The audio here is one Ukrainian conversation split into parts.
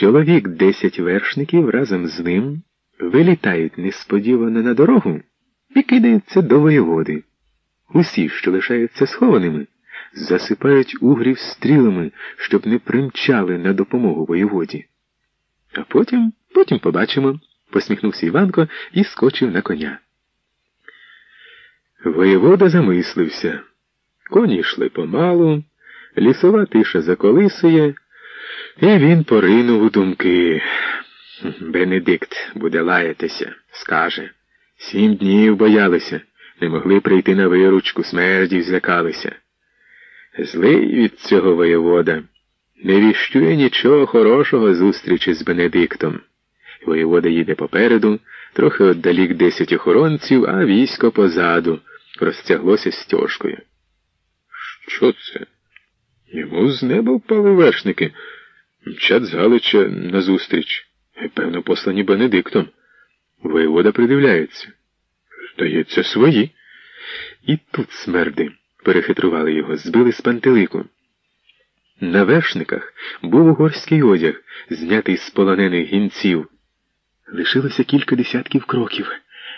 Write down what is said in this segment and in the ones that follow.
чоловік десять вершників разом з ним вилітають несподівано на дорогу і кидаються до воєводи. Усі, що лишаються схованими, засипають угрів стрілами, щоб не примчали на допомогу воєводі. А потім, потім побачимо, посміхнувся Іванко і скочив на коня. Воєвода замислився. Коні йшли помалу, лісова тиша заколисує, і він поринув у думки. Бенедикт буде лаятися, скаже. Сім днів боялися, не могли прийти на виручку, смердів злякалися. Злий від цього воєвода не віщує нічого хорошого зустрічі з Бенедиктом. Воєвода їде попереду, трохи отдалік десять охоронців, а військо позаду розтяглося стяжкою. Що це? Йому з неба впали вершники, мчать з Галича назустріч. Певно, послані Бенедиктом. Воєвода придивляється. Здається, свої. І тут смерди перехитрували його, збили з пантелику. На вершниках був угорський одяг, знятий з полонених гінців. Лишилося кілька десятків кроків.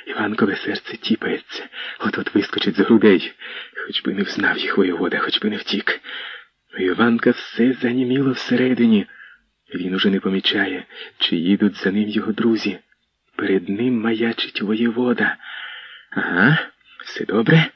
Іванкове серце тіпається, от-от вискочить з грудей. Хоч би не взнав їх воєвода, хоч би не втік. Іванка все заніміло всередині. Він уже не помічає, чи їдуть за ним його друзі. Перед ним маячить воєвода. Ага, все добре.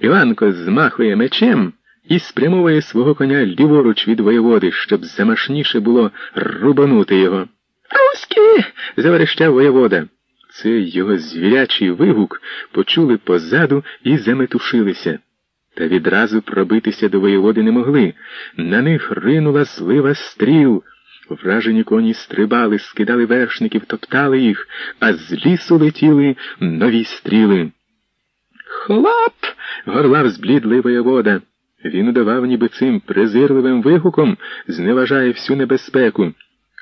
Іванко змахує мечем і спрямовує свого коня ліворуч від воєводи, щоб замашніше було рубанути його. Руські. заверещав воєвода. Цей його звірячий вигук почули позаду і заметушилися. Та відразу пробитися до воєводи не могли. На них ринула злива стріл. Вражені коні стрибали, скидали вершників, топтали їх, а з лісу летіли нові стріли. Хлоп. горлав зблідлий воєвода. Він удавав, ніби цим презирливим вигуком зневажає всю небезпеку,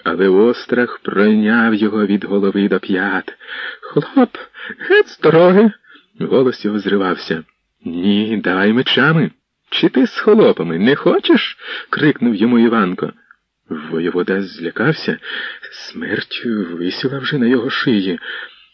але острах пройняв його від голови до п'ят. Хлоп, геть з дороги. Голос його зривався. Ні, давай мечами. Чи ти з холопами не хочеш? крикнув йому Іванко. Воєвода злякався, смерть висіла вже на його шиї.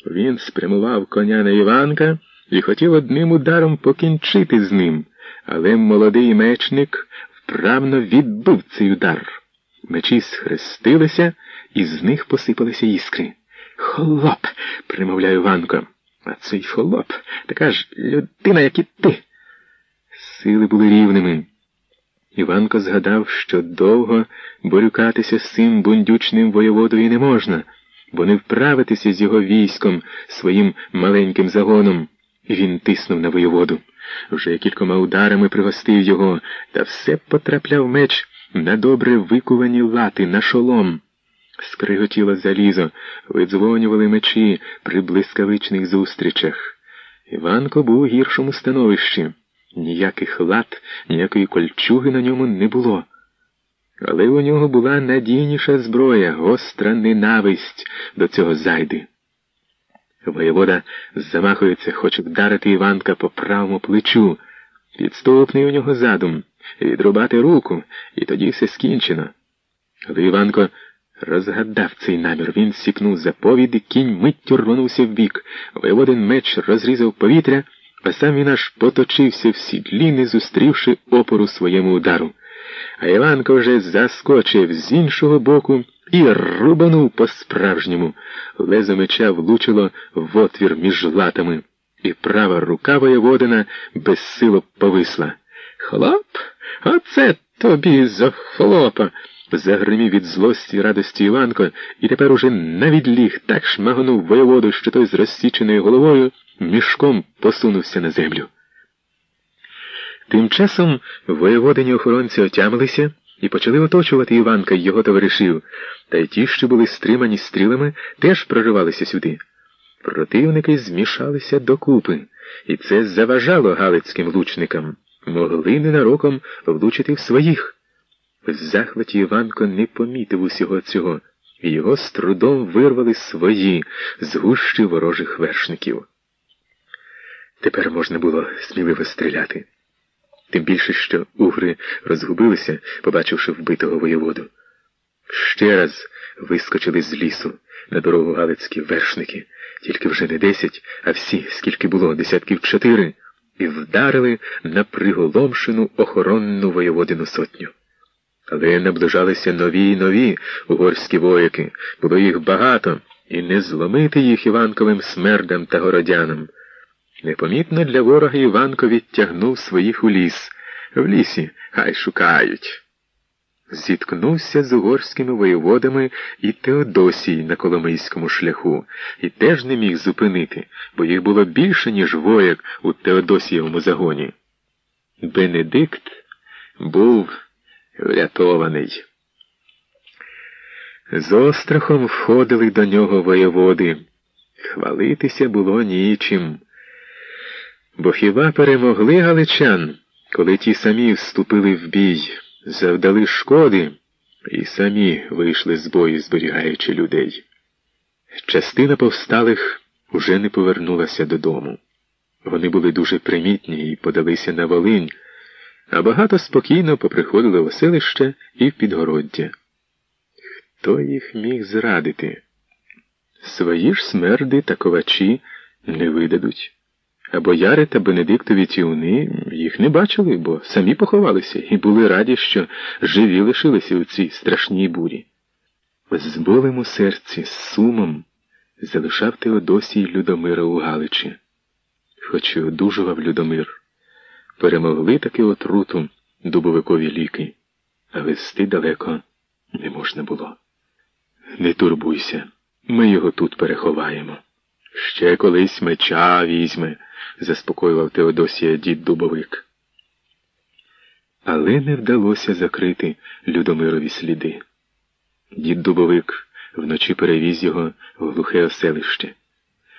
Він спрямував коня на Іванка і хотів одним ударом покінчити з ним, але молодий мечник вправно відбив цей удар. Мечі схрестилися, і з них посипалися іскри. Холоп, примовляє Іванко. А цей холоп, така ж людина, як і ти. Сили були рівними. Іванко згадав, що довго борюкатися з цим бундючним воєводою не можна, бо не вправитися з його військом своїм маленьким загоном. І Він тиснув на воєводу. Вже кількома ударами пригостив його, та все потрапляв меч на добре викувані лати, на шолом. Скриготіло залізо, видзвонювали мечі при блискавичних зустрічах. Іванко був у гіршому становищі. Ніяких лад, ніякої кольчуги на ньому не було. Але у нього була надійніша зброя, гостра ненависть до цього зайди. Воєвода замахується, хоче вдарити Іванка по правому плечу. Підступний у нього задум відрубати руку, і тоді все скінчено. Але Іванко розгадав цей намір. Він сікнув і кінь миттю рвонувся вбік. Воєводин меч розрізав повітря, а сам він аж поточився в сідлі, не зустрівши опору своєму удару. А Іванко вже заскочив з іншого боку і рубанув по-справжньому. Лезо меча влучило в отвір між латами, і права рука воєводина безсило повисла. Хлоп? Оце тобі за хлопа. Загримів від злості і радості Іванко, і тепер уже навіть ліг так шмагнув воєводу, що той з розсіченою головою мішком посунувся на землю. Тим часом воєводині охоронці отямилися і почали оточувати Іванка й його товаришів, та й ті, що були стримані стрілами, теж проривалися сюди. Противники змішалися докупи, і це заважало галицьким лучникам, могли ненароком влучити в своїх. В захваті Іванко не помітив усього цього, і його з трудом вирвали свої з гущі ворожих вершників. Тепер можна було сміливо стріляти. Тим більше, що угри розгубилися, побачивши вбитого воєводу. Ще раз вискочили з лісу на дорогу галицькі вершники, тільки вже не десять, а всі, скільки було, десятків чотири, і вдарили на приголомшену охоронну воєводину сотню. Але наближалися нові й нові угорські вояки, було їх багато, і не зломити їх Іванковим смердам та городянам. Непомітно для ворога Іванко відтягнув своїх у ліс. В лісі хай шукають. Зіткнувся з угорськими воєводами і Теодосій на Коломийському шляху, і теж не міг зупинити, бо їх було більше, ніж вояк у Теодосієвому загоні. Бенедикт був врятований. З острахом входили до нього воєводи. Хвалитися було нічим. Бо хіба перемогли галичан, коли ті самі вступили в бій, завдали шкоди і самі вийшли з бою, зберігаючи людей. Частина повсталих уже не повернулася додому. Вони були дуже примітні і подалися на Волинь, а багато спокійно поприходили в селище і в підгороддя. Хто їх міг зрадити? Свої ж смерди та ковачі не видадуть. А бояри та Бенедиктові тіуни їх не бачили, бо самі поховалися і були раді, що живі лишилися у цій страшній бурі. З болем у серці, з сумом залишав Теодосій Людомира у Галичі. Хоч і одужував Людомир. Перемогли таки отруту дубовикові ліки, а вести далеко не можна було. Не турбуйся, ми його тут переховаємо. Ще колись меча візьме, заспокоював Теодосія дід Дубовик. Але не вдалося закрити Людомирові сліди. Дід Дубовик вночі перевіз його в глухе оселище.